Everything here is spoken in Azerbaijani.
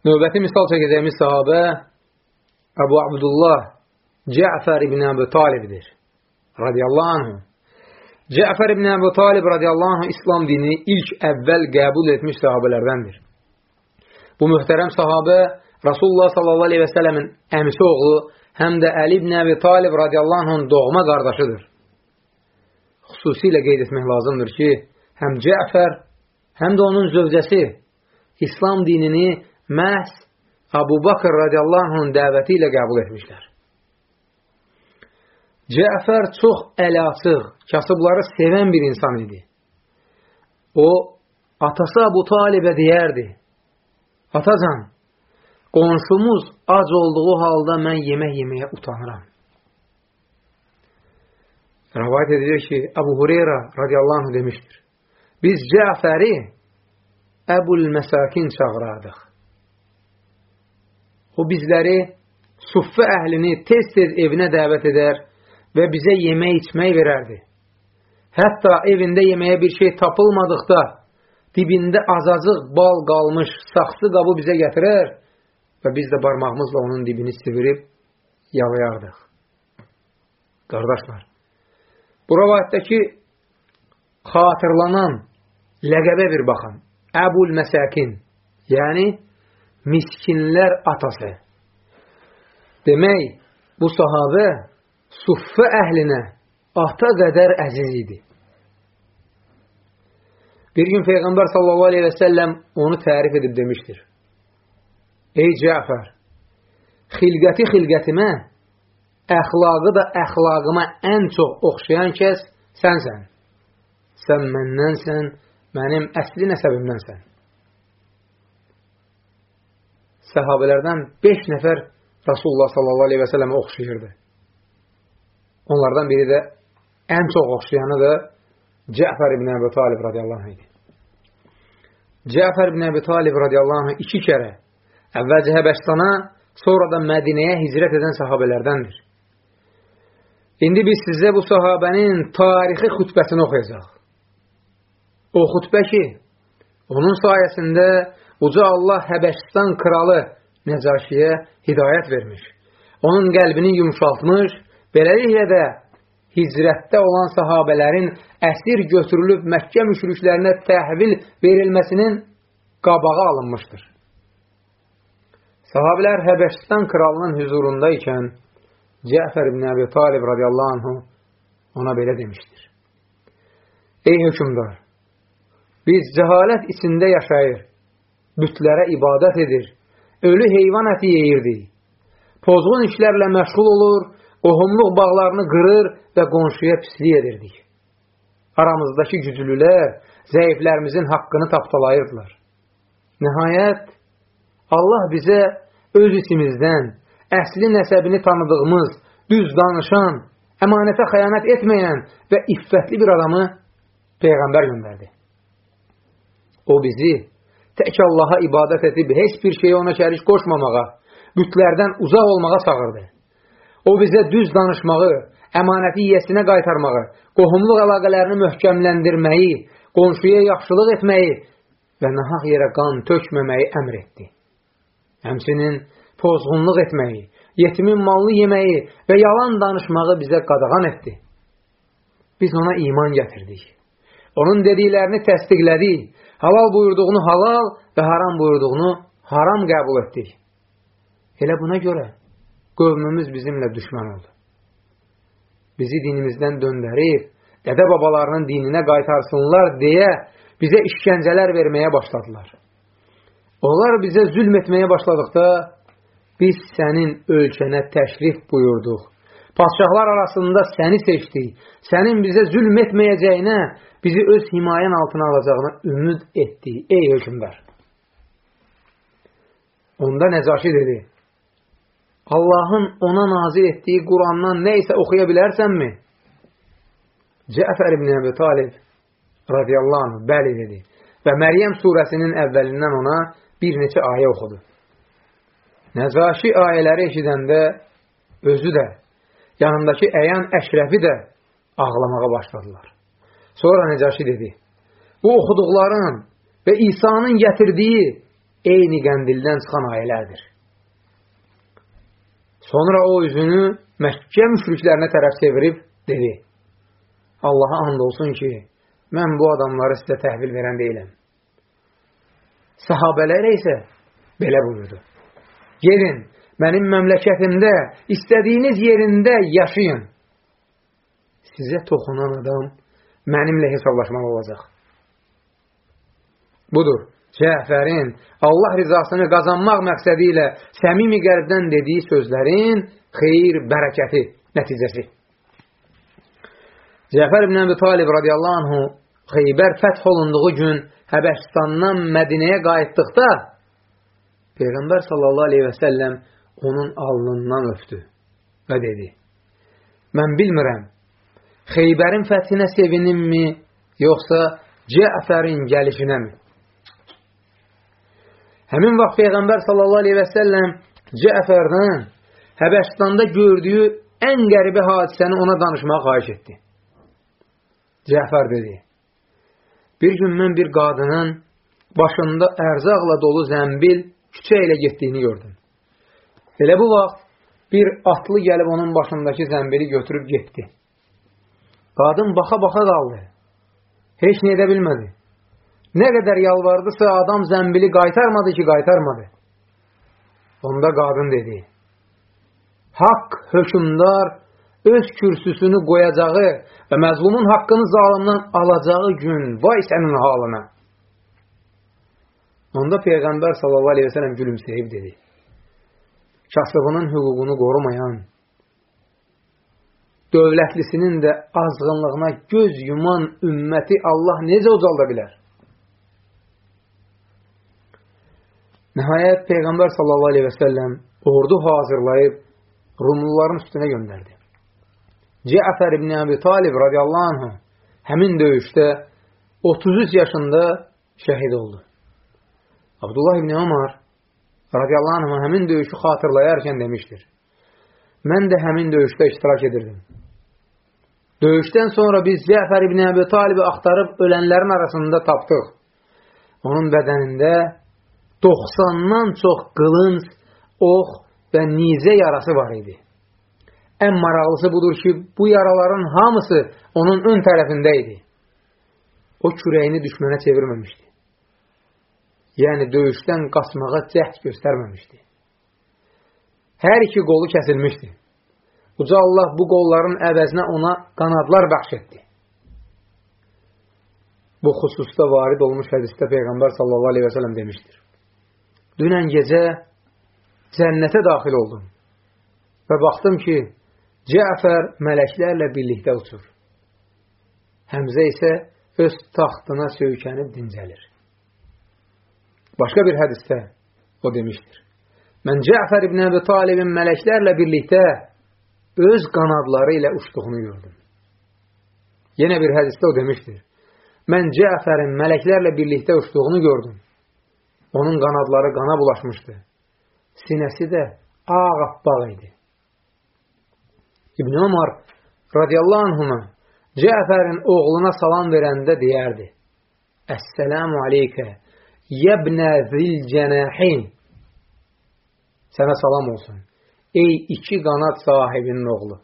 Növbəti misal çəkəcəyimiz sahabə Əbu Abdullah Cəfər ibn Əbu Talibdir. Radiyallahu anhu. Cəfər ibn Əbu Talib radiyallahu anh İslam dinini ilk əvvəl qəbul etmiş sahabələrdəndir. Bu mühtərəm sahabə Rasulullah sallallahu aleyhi və sələmin əmisi oğlu, həm də Əli ibn Əbi Talib radiyallahu anhın doğma qardaşıdır. Xüsusilə qeyd etmək lazımdır ki, həm Cəfər, həm də onun zövcəsi İslam dinini məhz Abu Bakır radiyallahu anhın dəvəti ilə qəbul etmişlər. Cəfər çox əli açıq, kasıbları sevən bir insan idi. O, atası Abu Talibə deyərdi, Atacan, qonşumuz ac olduğu halda mən yemək yeməyə utanıram. Rəvayət edilir ki, Əbu Hureyra radiyallahu anh demişdir. Biz Cəfəri Əbul Məsakin çağırardıq. O bizləri suffə əhlini tez-tez evinə dəvət edər və bizə yemək içmək verərdi. Hətta evində yeməyə bir şey tapılmadıqda dibində azacıq bal qalmış saxsı qabı bizə gətirər və biz də barmağımızla onun dibini sivirib yalayardıq. Qardaşlar, bu rəvayətdəki xatırlanan ləqəbə bir baxın. Əbul Məsəkin, yəni miskinlər atası. Demək, bu sahabə suffə əhlinə ata qədər əziz idi. Bir gün Peyğəmbər sallallahu aleyhi və səlləm onu tərif edib demişdir. Ey Cəfər, xilqəti xilqətimə, əxlaqı da əxlaqıma ən çox oxşayan kəs sənsən. Sən məndənsən, mənim əsli nəsəbimdənsən. Səhabələrdən 5 nəfər Rasulullah sallallahu aleyhi və səlləmə oxşayırdı. Onlardan biri də ən çox oxşayanı da Cəfər ibn Əbi Talib radiyallahu anh idi. Cəfər ibn Əbi Talib radiyallahu anh iki kərə əvvəlcə Həbəşstana, sonra da Mədinəyə hicrət edən sahabələrdəndir. İndi biz sizə bu sahabənin tarixi xütbəsini oxuyacaq. O xütbə ki, onun sayəsində Uca Allah Həbəşistan kralı Nəcaşiyə hidayət vermiş. Onun qəlbini yumuşaltmış, beləliklə də hicrətdə olan sahabələrin əsir götürülüb Məkkə müşriklərinə təhvil verilməsinin qabağı alınmışdır. Sahabilər Həbəşistan kralının hüzurunda ikən Cəfər ibn Əbi Talib radiyallahu anhu ona belə demişdir. Ey hökumdar, biz cəhalət içində yaşayır, bütlərə ibadət edir, ölü heyvan əti yeyirdik, pozğun işlərlə məşğul olur, qohumluq bağlarını qırır və qonşuya pislik edirdik. Aramızdakı güclülər zəiflərimizin haqqını tapdalayırdılar. Nəhayət, Allah bizə öz isimizdən, əsli nəsəbini tanıdığımız, düz danışan, əmanətə xəyanət etməyən və iffətli bir adamı Peyğəmbər göndərdi. O bizi tək Allaha ibadət edib heç bir şeyə ona şərik qoşmamağa, bütlərdən uzaq olmağa çağırdı. O bizə düz danışmağı, əmanəti yiyəsinə qaytarmağı, qohumluq əlaqələrini möhkəmləndirməyi, qonşuya yaxşılıq etməyi və nahaq yerə qan tökməməyi əmr etdi. Həmsinin pozğunluq etməyi, yetimin malını yeməyi və yalan danışmağı bizə qadağan etdi. Biz ona iman gətirdik. Onun dediklərini təsdiqlədik. Halal buyurduğunu halal və haram buyurduğunu haram qəbul etdik. Elə buna görə qövmümüz bizimlə düşmən oldu. Bizi dinimizdən döndərib, dədə babalarının dininə qaytarsınlar deyə bizə işgəncələr verməyə başladılar. Onlar bizə zülm etməyə başladıqda, biz sənin ölkənə təşrif buyurduq. Padşahlar arasında səni seçdik. Sənin bizə zülm etməyəcəyinə, bizi öz himayən altına alacağına ümid etdik. Ey hökümdar! Onda Nəcaşi dedi, Allahın ona nazil etdiyi Qurandan nə isə oxuya bilərsənmi? Cəfər ibn Əbi Talib radiyallahu anh, bəli dedi. Və Məryəm surəsinin əvvəlindən ona bir neçə ayə oxudu. Nəzaşi ayələri eşidəndə özü də, yanındakı əyan əşrəfi də ağlamağa başladılar. Sonra Nəcaşi dedi, bu oxuduqların və İsa'nın gətirdiyi eyni qəndildən çıxan ayələrdir. Sonra o üzünü Məkkə müşriklərinə tərəf çevirib dedi, Allaha and olsun ki, mən bu adamları sizə təhvil verən deyiləm. Sahabələrə isə belə buyurdu. Gelin, mənim məmləkətimdə, istədiyiniz yerində yaşayın. Sizə toxunan adam mənimlə hesablaşmaq olacaq. Budur, Cəfərin Allah rizasını qazanmaq məqsədi ilə səmimi qəlbdən dediyi sözlərin xeyir, bərəkəti nəticəsi. Cəfər ibn Əbi Talib radiyallahu anhu Xeybər fəth olunduğu gün Həbəşistandan Mədinəyə qayıtdıqda Peyğəmbər sallallahu aleyhi və səlləm onun alnından öpdü və dedi, mən bilmirəm, Xeybərin fəthinə sevinimmi, yoxsa Cəfərin gəlişinəmi? Həmin vaxt Peyğəmbər sallallahu aleyhi və səlləm Cəfərdən Həbəşistanda gördüyü ən qəribə hadisəni ona danışmağa xahiş etdi. Cəfər dedi, bir gün mən bir qadının başında ərzaqla dolu zəmbil küçə ilə getdiyini gördüm. Elə bu vaxt bir atlı gəlib onun başındakı zəmbili götürüb getdi. Qadın baxa-baxa qaldı. Heç nə edə bilmədi. Nə qədər yalvardısa adam zəmbili qaytarmadı ki, qaytarmadı. Onda qadın dedi, Haqq hökümdar öz kürsüsünü qoyacağı və məzlumun haqqını zalimdən alacağı gün, vay sənin halına. Onda Peyğəmbər sallallahu aleyhi və sələm gülümsəyib dedi, kasıbının hüququnu qorumayan, dövlətlisinin də azğınlığına göz yuman ümməti Allah necə ucalda bilər? Nəhayət Peyğəmbər sallallahu aleyhi və səlləm ordu hazırlayıb Rumluların üstünə göndərdi. Cəfər ibn Əbi Talib radiyallahu anh həmin döyüşdə 33 yaşında şəhid oldu. Abdullah ibn Ömər radiyallahu anh həmin döyüşü xatırlayarkən demişdir. Mən də həmin döyüşdə iştirak edirdim. Döyüşdən sonra biz Cəfər ibn Əbi Talibi axtarıb ölənlərin arasında tapdıq. Onun bədənində 90-dan çox qılınc, ox və nizə yarası var idi. Ən maraqlısı budur ki, bu yaraların hamısı onun ön tərəfində idi. O kürəyini düşmənə çevirməmişdi. Yəni, döyüşdən qaçmağa cəhd göstərməmişdi. Hər iki qolu kəsilmişdi. Uca Allah bu qolların əvəzinə ona qanadlar bəxş etdi. Bu xüsusda varid olmuş hədisdə Peyğəmbər sallallahu aleyhi və sələm demişdir. Dünən gecə cənnətə daxil oldum və baxdım ki, Cəfər mələklərlə birlikdə uçur. Həmzə isə öz taxtına söykənib dincəlir. Başqa bir hədisdə o demişdir. Mən Cəfər ibn Əbi Talibin mələklərlə birlikdə öz qanadları ilə uçduğunu gördüm. Yenə bir hədisdə o demişdir. Mən Cəfərin mələklərlə birlikdə uçduğunu gördüm. Onun qanadları qana bulaşmışdı. Sinəsi də ağappaq idi. İbn Ömər radiyallahu anhuma Cəfərin oğluna salam verəndə deyərdi. Əssəlamu aleykə yəbnə zil cənəhin Sənə salam olsun. Ey iki qanad sahibinin oğlu.